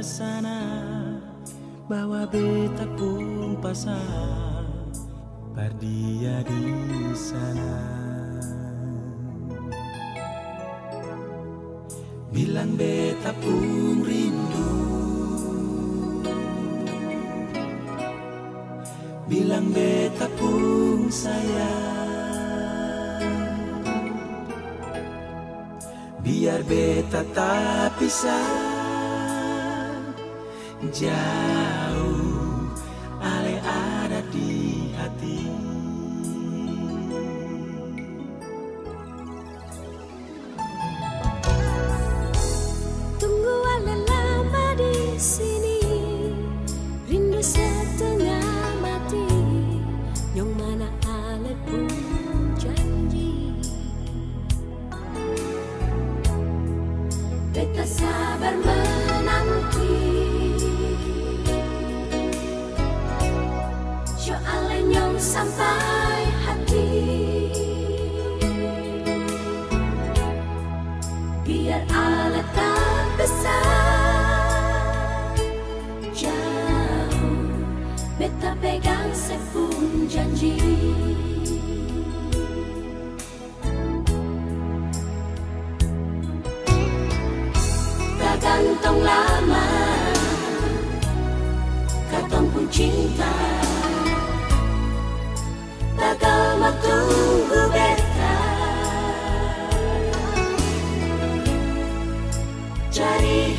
sana Bawa beta pun pasang Pardia di sana. Bilang beta pun rindu. Bilang beta pun Biar beta tak pisah. Jauh Beta sabar menanti. Jo ale nyong sampai hati. Biar alat tak besar. Jauh beta pegang sepun janji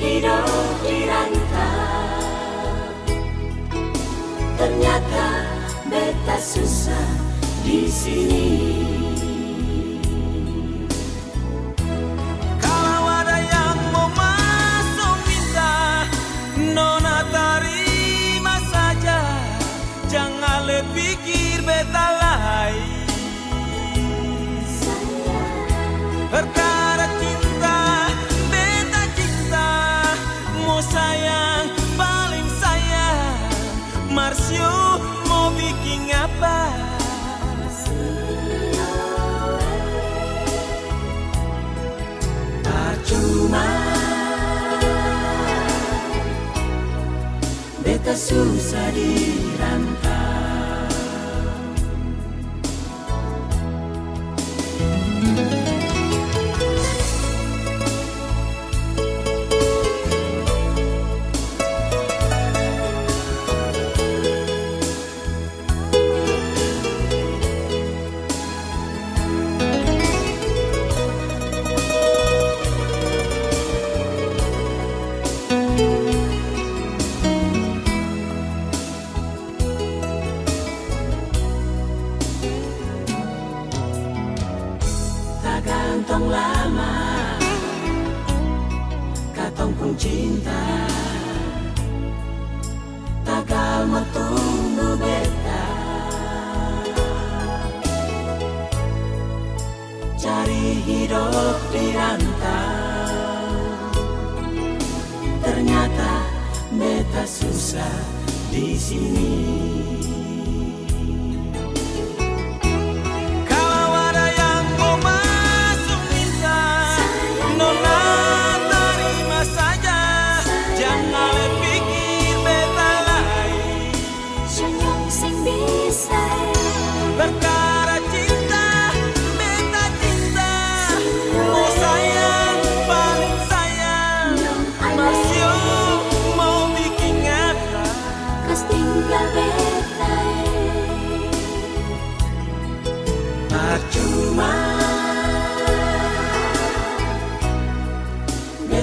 hidup di ternyata beta susah di sini Marsio Mau bikin apa? Percuma Beta susah gantung lama Katong pun cinta. Tagal mau tunggu beta Cari hidup di rantau Ternyata beta susah di sini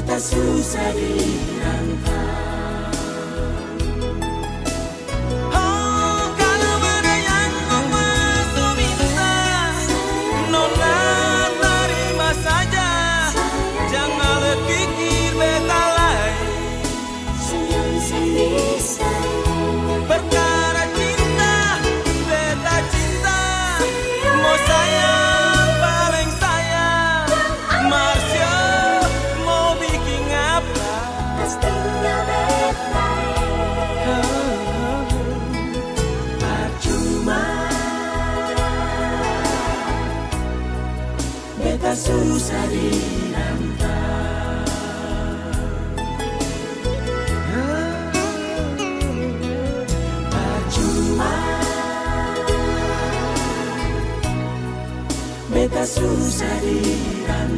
Beta susah dirantau susah dirantau